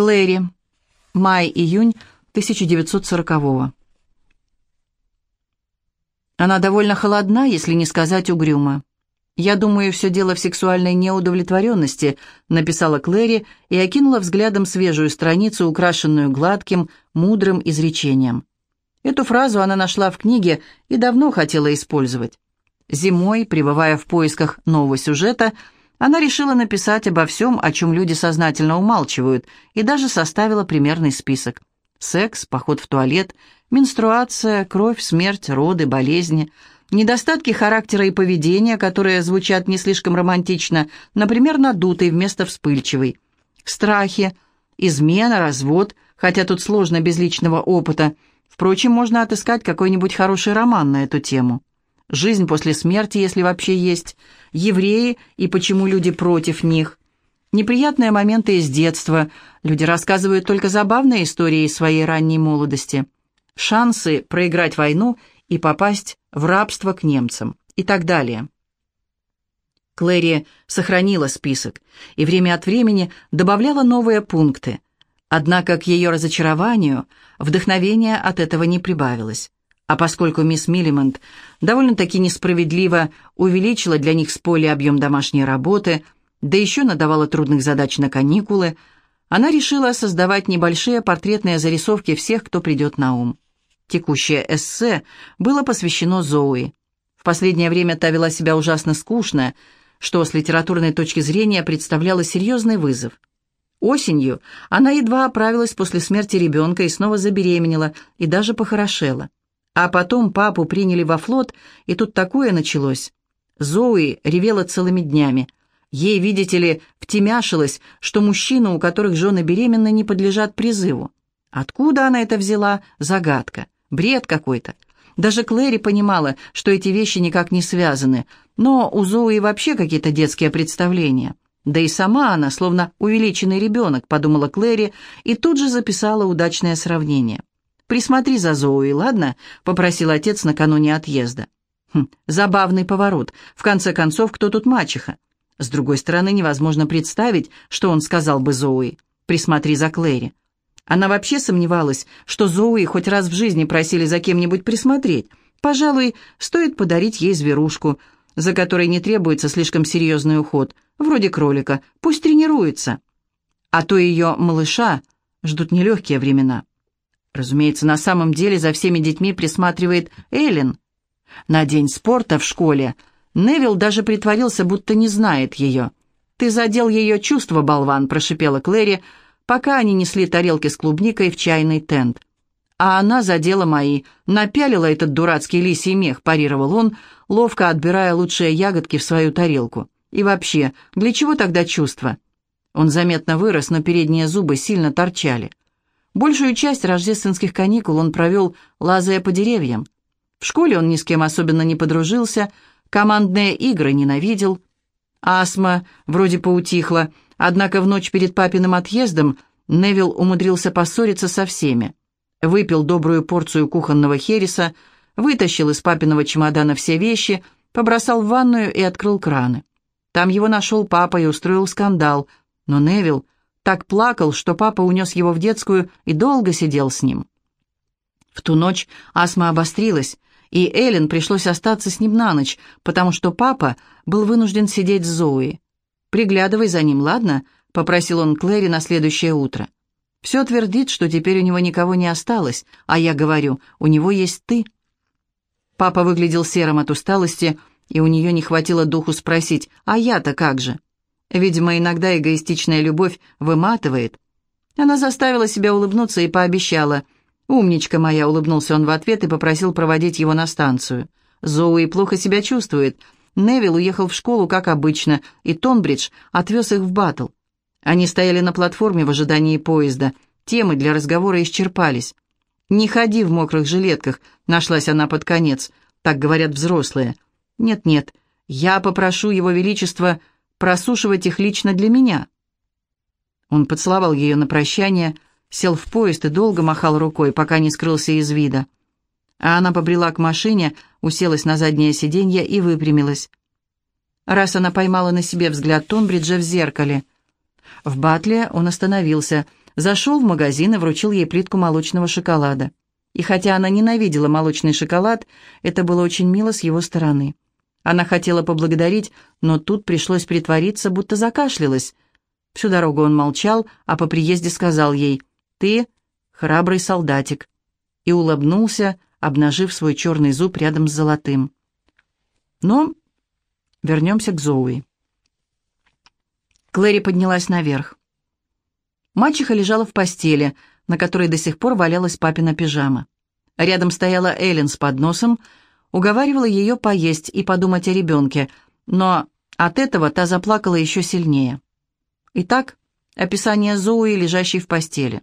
Клэри. Май-июнь 1940-го. Она довольно холодна, если не сказать угрюма. «Я думаю, все дело в сексуальной неудовлетворенности», написала Клэри и окинула взглядом свежую страницу, украшенную гладким, мудрым изречением. Эту фразу она нашла в книге и давно хотела использовать. Зимой, пребывая в поисках нового сюжета, она решила написать обо всем, о чем люди сознательно умалчивают, и даже составила примерный список. Секс, поход в туалет, менструация, кровь, смерть, роды, болезни, недостатки характера и поведения, которые звучат не слишком романтично, например, надутый вместо вспыльчивый, страхи, измена, развод, хотя тут сложно без личного опыта – Впрочем, можно отыскать какой-нибудь хороший роман на эту тему. Жизнь после смерти, если вообще есть, евреи и почему люди против них. Неприятные моменты из детства. Люди рассказывают только забавные истории из своей ранней молодости. Шансы проиграть войну и попасть в рабство к немцам и так далее. Клэри сохранила список и время от времени добавляла новые пункты – Однако к ее разочарованию вдохновения от этого не прибавилось. А поскольку мисс Миллимонт довольно-таки несправедливо увеличила для них с поля объем домашней работы, да еще надавала трудных задач на каникулы, она решила создавать небольшие портретные зарисовки всех, кто придет на ум. Текущее эссе было посвящено Зоуи. В последнее время та вела себя ужасно скучно, что с литературной точки зрения представляло серьезный вызов. Осенью она едва оправилась после смерти ребенка и снова забеременела, и даже похорошела. А потом папу приняли во флот, и тут такое началось. Зои ревела целыми днями. Ей, видите ли, втемяшилось, что мужчины, у которых жены беременны, не подлежат призыву. Откуда она это взяла? Загадка. Бред какой-то. Даже Клэри понимала, что эти вещи никак не связаны, но у Зои вообще какие-то детские представления. Да и сама она, словно увеличенный ребенок, подумала Клэри и тут же записала удачное сравнение. «Присмотри за Зоуи, ладно?» — попросил отец накануне отъезда. Хм, забавный поворот. В конце концов, кто тут мачеха? С другой стороны, невозможно представить, что он сказал бы Зоуи. «Присмотри за Клэри». Она вообще сомневалась, что Зоуи хоть раз в жизни просили за кем-нибудь присмотреть. Пожалуй, стоит подарить ей зверушку — за которой не требуется слишком серьезный уход, вроде кролика, пусть тренируется. А то ее малыша ждут нелегкие времена. Разумеется, на самом деле за всеми детьми присматривает Эллен. На день спорта в школе Невил даже притворился, будто не знает ее. «Ты задел ее чувства, болван», — прошипела Клэри, пока они несли тарелки с клубникой в чайный тент. А она задела мои, напялила этот дурацкий лисий мех, парировал он, ловко отбирая лучшие ягодки в свою тарелку. И вообще, для чего тогда чувства? Он заметно вырос, но передние зубы сильно торчали. Большую часть рождественских каникул он провел, лазая по деревьям. В школе он ни с кем особенно не подружился, командные игры ненавидел. Астма вроде поутихла, однако в ночь перед папиным отъездом Невил умудрился поссориться со всеми выпил добрую порцию кухонного хереса, вытащил из папиного чемодана все вещи, побросал в ванную и открыл краны. Там его нашел папа и устроил скандал, но Невил так плакал, что папа унес его в детскую и долго сидел с ним. В ту ночь астма обострилась, и Эллен пришлось остаться с ним на ночь, потому что папа был вынужден сидеть с Зоей. «Приглядывай за ним, ладно?» — попросил он Клэри на следующее утро. Все твердит, что теперь у него никого не осталось, а я говорю, у него есть ты. Папа выглядел серым от усталости, и у нее не хватило духу спросить, а я-то как же? Видимо, иногда эгоистичная любовь выматывает. Она заставила себя улыбнуться и пообещала. «Умничка моя», — улыбнулся он в ответ и попросил проводить его на станцию. Зоуи плохо себя чувствует. Невил уехал в школу, как обычно, и Тонбридж отвез их в Баттл. Они стояли на платформе в ожидании поезда. Темы для разговора исчерпались. «Не ходи в мокрых жилетках», — нашлась она под конец. Так говорят взрослые. «Нет-нет, я попрошу его величество просушивать их лично для меня». Он поцеловал ее на прощание, сел в поезд и долго махал рукой, пока не скрылся из вида. А она побрела к машине, уселась на заднее сиденье и выпрямилась. Раз она поймала на себе взгляд Тонбриджа в зеркале — в Батле он остановился. Зашел в магазин и вручил ей плитку молочного шоколада. И хотя она ненавидела молочный шоколад, это было очень мило с его стороны. Она хотела поблагодарить, но тут пришлось притвориться, будто закашлялась. Всю дорогу он молчал, а по приезде сказал ей «Ты храбрый солдатик» и улыбнулся, обнажив свой черный зуб рядом с золотым. Но вернемся к Зоуи. Клэри поднялась наверх. Мачеха лежала в постели, на которой до сих пор валялась папина пижама. Рядом стояла Эллен с подносом, уговаривала ее поесть и подумать о ребенке, но от этого та заплакала еще сильнее. Итак, описание Зоуи, лежащей в постели.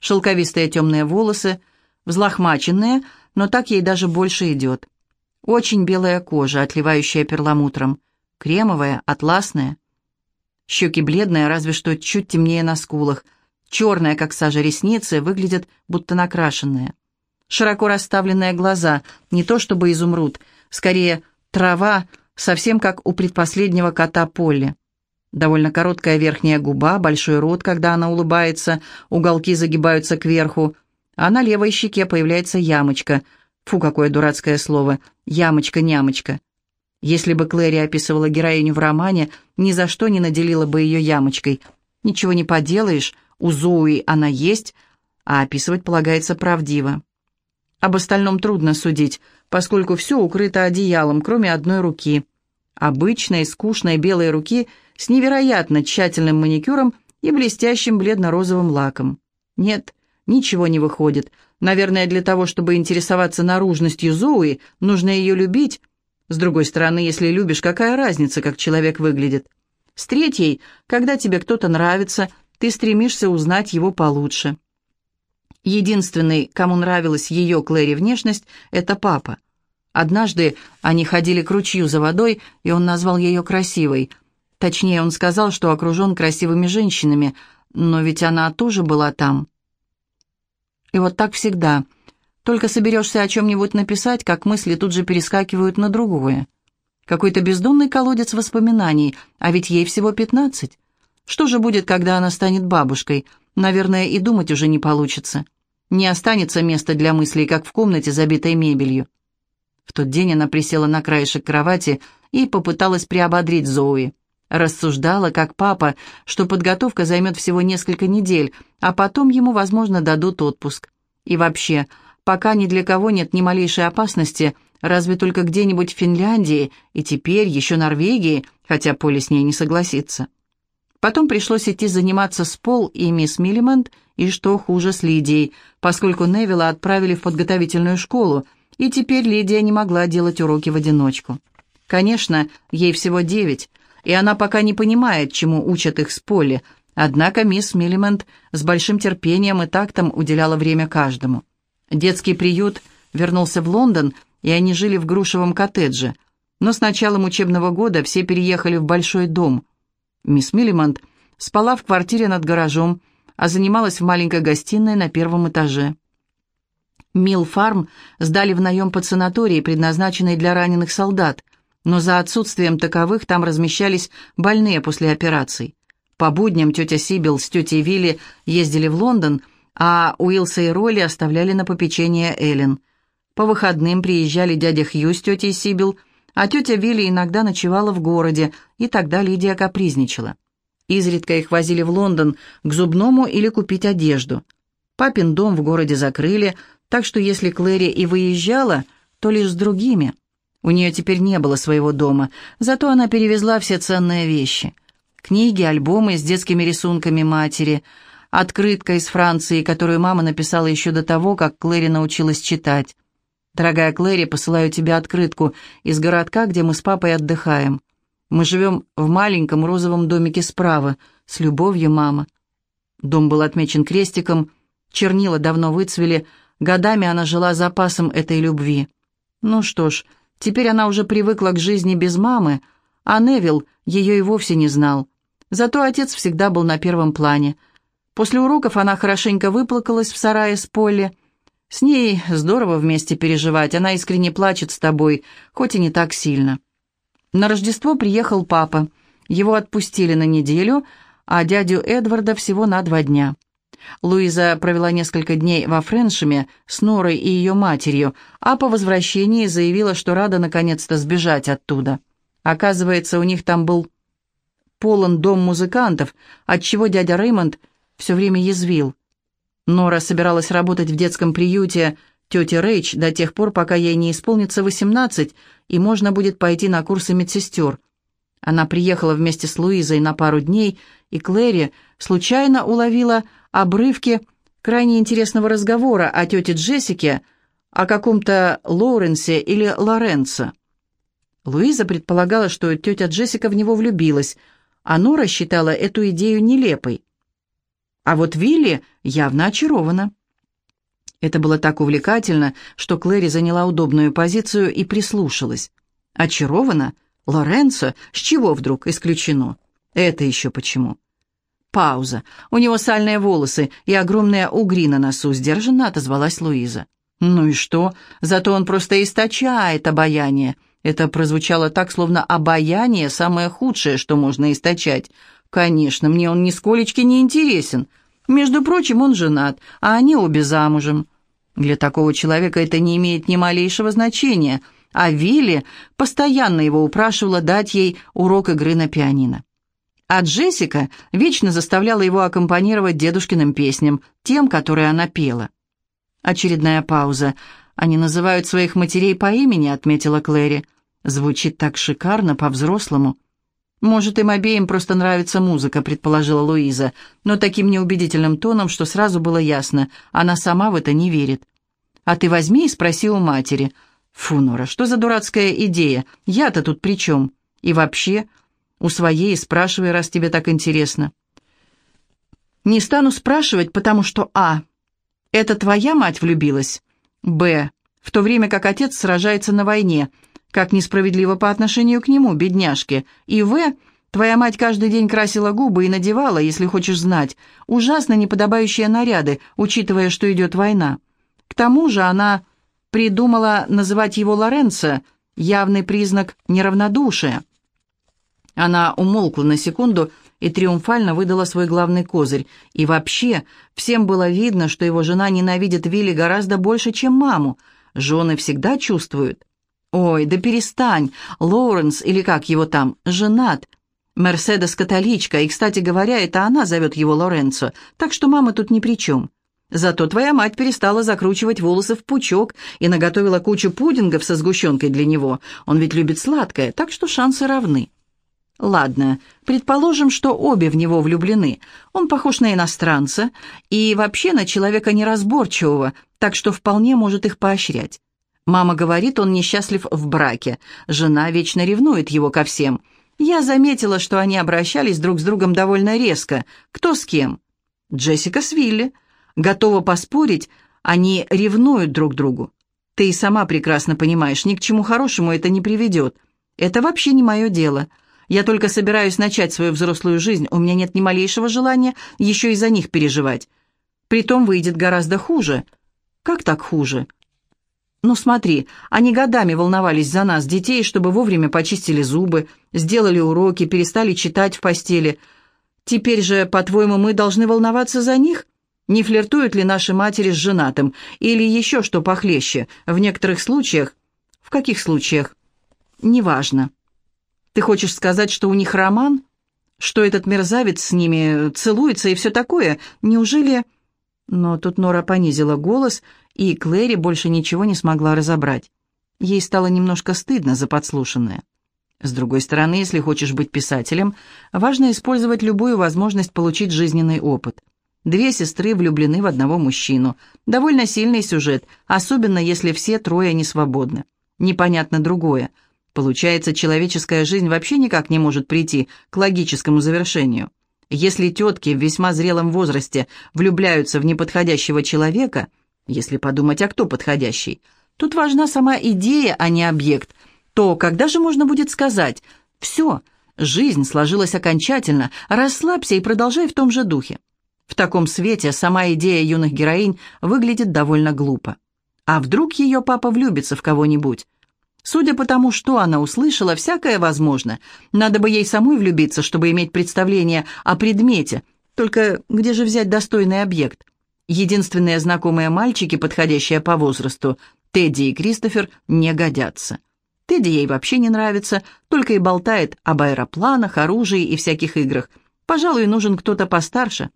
Шелковистые темные волосы, взлохмаченные, но так ей даже больше идет. Очень белая кожа, отливающая перламутром, кремовая, атласная. Щеки бледные, разве что чуть темнее на скулах. Черные, как сажа, ресницы выглядят будто накрашенные. Широко расставленные глаза, не то чтобы изумруд, скорее трава, совсем как у предпоследнего кота Полли. Довольно короткая верхняя губа, большой рот, когда она улыбается, уголки загибаются кверху, а на левой щеке появляется ямочка. Фу, какое дурацкое слово. Ямочка-нямочка. Если бы Клэри описывала героиню в романе, ни за что не наделила бы ее ямочкой. Ничего не поделаешь, у Зоуи она есть, а описывать полагается правдиво. Об остальном трудно судить, поскольку все укрыто одеялом, кроме одной руки. Обычной, скучной белой руки с невероятно тщательным маникюром и блестящим бледно-розовым лаком. Нет, ничего не выходит. Наверное, для того, чтобы интересоваться наружностью Зоуи, нужно ее любить. С другой стороны, если любишь, какая разница, как человек выглядит? С третьей, когда тебе кто-то нравится, ты стремишься узнать его получше. Единственный, кому нравилась ее Клэри внешность, это папа. Однажды они ходили к ручью за водой, и он назвал ее красивой. Точнее, он сказал, что окружен красивыми женщинами, но ведь она тоже была там. И вот так всегда. Только соберешься о чем-нибудь написать, как мысли тут же перескакивают на другое. Какой-то бездонный колодец воспоминаний, а ведь ей всего пятнадцать. Что же будет, когда она станет бабушкой? Наверное, и думать уже не получится. Не останется места для мыслей, как в комнате, забитой мебелью. В тот день она присела на краешек кровати и попыталась приободрить Зоуи. Рассуждала, как папа, что подготовка займет всего несколько недель, а потом ему, возможно, дадут отпуск. И вообще, пока ни для кого нет ни малейшей опасности, разве только где-нибудь в Финляндии и теперь еще Норвегии, хотя Поле с ней не согласится. Потом пришлось идти заниматься с Пол и мисс Миллимент, и что хуже с Лидией, поскольку Невилла отправили в подготовительную школу, и теперь Лидия не могла делать уроки в одиночку. Конечно, ей всего девять, и она пока не понимает, чему учат их с Полли, однако мисс Миллимент с большим терпением и тактом уделяла время каждому. Детский приют вернулся в Лондон, и они жили в грушевом коттедже, но с началом учебного года все переехали в большой дом – Мисс Миллимонт спала в квартире над гаражом, а занималась в маленькой гостиной на первом этаже. Милл Фарм сдали в наем под санаторий, предназначенный для раненых солдат, но за отсутствием таковых там размещались больные после операций. По будням тетя Сибил с тетей Вилли ездили в Лондон, а Уилса и Ролли оставляли на попечение Эллен. По выходным приезжали дядя Хью с тетей Сибил – а тетя Вилли иногда ночевала в городе, и тогда Лидия капризничала. Изредка их возили в Лондон к зубному или купить одежду. Папин дом в городе закрыли, так что если Клэри и выезжала, то лишь с другими. У нее теперь не было своего дома, зато она перевезла все ценные вещи. Книги, альбомы с детскими рисунками матери, открытка из Франции, которую мама написала еще до того, как Клэри научилась читать. Дорогая Клэри, посылаю тебе открытку из городка, где мы с папой отдыхаем. Мы живем в маленьком розовом домике справа. С любовью, мама». Дом был отмечен крестиком, чернила давно выцвели, годами она жила запасом этой любви. Ну что ж, теперь она уже привыкла к жизни без мамы, а Невил ее и вовсе не знал. Зато отец всегда был на первом плане. После уроков она хорошенько выплакалась в сарае с Полли, с ней здорово вместе переживать, она искренне плачет с тобой, хоть и не так сильно. На Рождество приехал папа. Его отпустили на неделю, а дядю Эдварда всего на два дня. Луиза провела несколько дней во Френшеме с Норой и ее матерью, а по возвращении заявила, что рада наконец-то сбежать оттуда. Оказывается, у них там был полон дом музыкантов, отчего дядя Реймонд все время язвил. Нора собиралась работать в детском приюте тети Рэйч до тех пор, пока ей не исполнится 18, и можно будет пойти на курсы медсестер. Она приехала вместе с Луизой на пару дней, и Клэри случайно уловила обрывки крайне интересного разговора о тете Джессике, о каком-то Лоуренсе или Лоренцо. Луиза предполагала, что тетя Джессика в него влюбилась, а Нора считала эту идею нелепой. А вот Вилли явно очарована. Это было так увлекательно, что Клэри заняла удобную позицию и прислушалась. Очарована? Лоренцо? С чего вдруг? Исключено. Это еще почему? Пауза. У него сальные волосы и огромная угри на носу, сдержанно отозвалась Луиза. Ну и что? Зато он просто источает обаяние. Это прозвучало так, словно обаяние — самое худшее, что можно источать. Конечно, мне он нисколечки не интересен. Между прочим, он женат, а они обе замужем. Для такого человека это не имеет ни малейшего значения, а Вилли постоянно его упрашивала дать ей урок игры на пианино. А Джессика вечно заставляла его аккомпанировать дедушкиным песням, тем, которые она пела. Очередная пауза. «Они называют своих матерей по имени», — отметила Клэри. «Звучит так шикарно, по-взрослому». «Может, им обеим просто нравится музыка», — предположила Луиза, но таким неубедительным тоном, что сразу было ясно, она сама в это не верит. «А ты возьми и спроси у матери». «Фу, Нора, что за дурацкая идея? Я-то тут при чем? И вообще, у своей спрашивай, раз тебе так интересно». «Не стану спрашивать, потому что А. Это твоя мать влюбилась? Б. В то время как отец сражается на войне. Как несправедливо по отношению к нему, бедняжке. И В. Твоя мать каждый день красила губы и надевала, если хочешь знать, ужасно неподобающие наряды, учитывая, что идет война. К тому же она придумала называть его Лоренцо, явный признак неравнодушия. Она умолкла на секунду и триумфально выдала свой главный козырь. И вообще, всем было видно, что его жена ненавидит Вилли гораздо больше, чем маму. Жены всегда чувствуют. «Ой, да перестань! Лоуренс, или как его там, женат!» Мерседес католичка, и, кстати говоря, это она зовет его Лоренцо, так что мама тут ни при чем. Зато твоя мать перестала закручивать волосы в пучок и наготовила кучу пудингов со сгущенкой для него. Он ведь любит сладкое, так что шансы равны. Ладно, предположим, что обе в него влюблены. Он похож на иностранца и вообще на человека неразборчивого, так что вполне может их поощрять. Мама говорит, он несчастлив в браке. Жена вечно ревнует его ко всем. Я заметила, что они обращались друг с другом довольно резко. Кто с кем? Джессика с Вилли. Готова поспорить, они ревнуют друг другу. Ты и сама прекрасно понимаешь, ни к чему хорошему это не приведет. Это вообще не мое дело. Я только собираюсь начать свою взрослую жизнь, у меня нет ни малейшего желания еще и за них переживать. Притом выйдет гораздо хуже. Как так хуже? Ну смотри, они годами волновались за нас, детей, чтобы вовремя почистили зубы, сделали уроки, перестали читать в постели. Теперь же, по-твоему, мы должны волноваться за них? Не флиртуют ли наши матери с женатым? Или еще что похлеще? В некоторых случаях? В каких случаях? Неважно. Ты хочешь сказать, что у них роман? Что этот мерзавец с ними целуется и все такое? Неужели...» Но тут Нора понизила голос, и Клэри больше ничего не смогла разобрать. Ей стало немножко стыдно за подслушанное. С другой стороны, если хочешь быть писателем, важно использовать любую возможность получить жизненный опыт. Две сестры влюблены в одного мужчину. Довольно сильный сюжет, особенно если все трое не свободны. Непонятно другое. Получается, человеческая жизнь вообще никак не может прийти к логическому завершению. Если тетки в весьма зрелом возрасте влюбляются в неподходящего человека, если подумать, а кто подходящий, тут важна сама идея, а не объект, то когда же можно будет сказать «все, жизнь сложилась окончательно, расслабься и продолжай в том же духе». В таком свете сама идея юных героинь выглядит довольно глупо. А вдруг ее папа влюбится в кого-нибудь? Судя по тому, что она услышала, всякое возможно. Надо бы ей самой влюбиться, чтобы иметь представление о предмете, Только где же взять достойный объект? Единственные знакомые мальчики, подходящие по возрасту, Тедди и Кристофер, не годятся. Тедди ей вообще не нравится, только и болтает об аэропланах, оружии и всяких играх. Пожалуй, нужен кто-то постарше.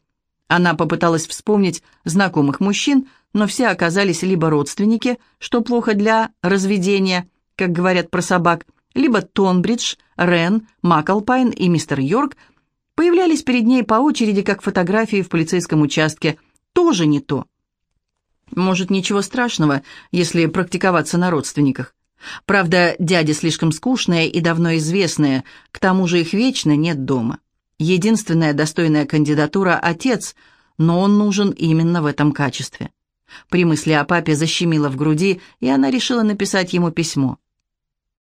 Она попыталась вспомнить знакомых мужчин, но все оказались либо родственники, что плохо для разведения, как говорят про собак, либо Тонбридж, Рен, Маклпайн и мистер Йорк появлялись перед ней по очереди, как фотографии в полицейском участке. Тоже не то. Может, ничего страшного, если практиковаться на родственниках. Правда, дяди слишком скучные и давно известные, к тому же их вечно нет дома. Единственная достойная кандидатура – отец, но он нужен именно в этом качестве. При мысли о папе защемило в груди, и она решила написать ему письмо.